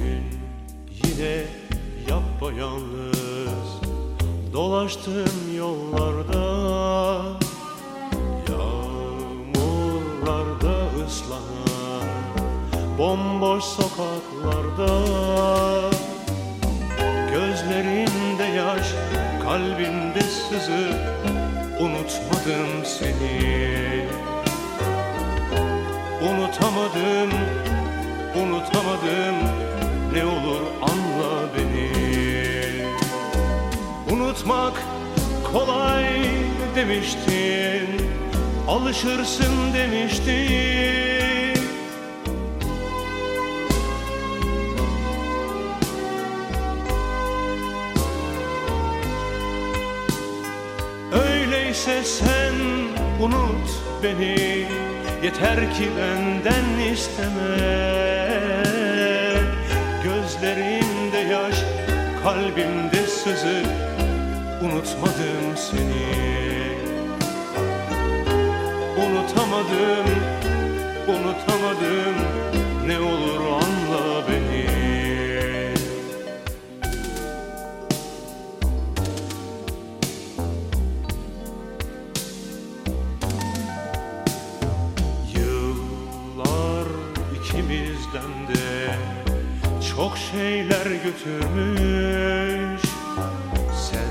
gün yine yapayalnız Dolaştım yollarda. Yağmurlarda ıslanan Bomboş sokaklarda. Gözlerinde yaş, kalbimde sızı Unutmadım seni. Unutamadım, unutamadım ne olur anla beni. Unutmak kolay demiştin Alışırsın demiştin. Öyleyse sen unut beni Yeter ki benden isteme kalbimde sızı Unutmadım seni. Unutamadım, unutamadım Ne olur anla beni. Yıllar ikimizden de çok şeyler götürmüş. Sen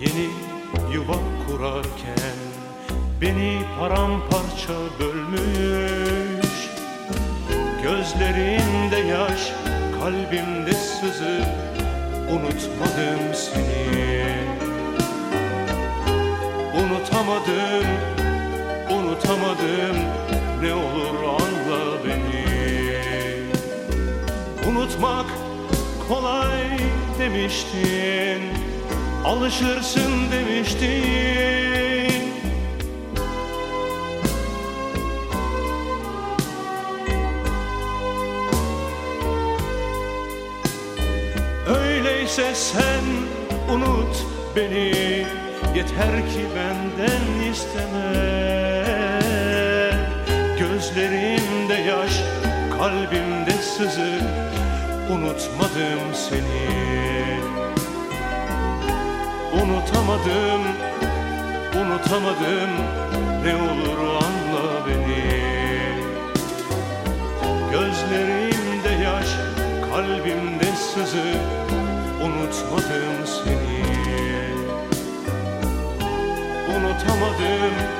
yeni yuva kurarken beni paramparça bölmüş. Gözlerinde yaş, kalbimde sızı Unutmadım seni. Unutamadım, unutamadım Ne olur demiştin Alışırsın demiştin. Öyleyse sen unut beni Yeter ki benden isteme. Gözlerimde yaş, kalbimde sızı Unutmadım seni. Unutamadım, unutamadım. Ne olur anla beni. Gözlerimde yaş, kalbimde sızı. Unutmadım seni. Unutamadım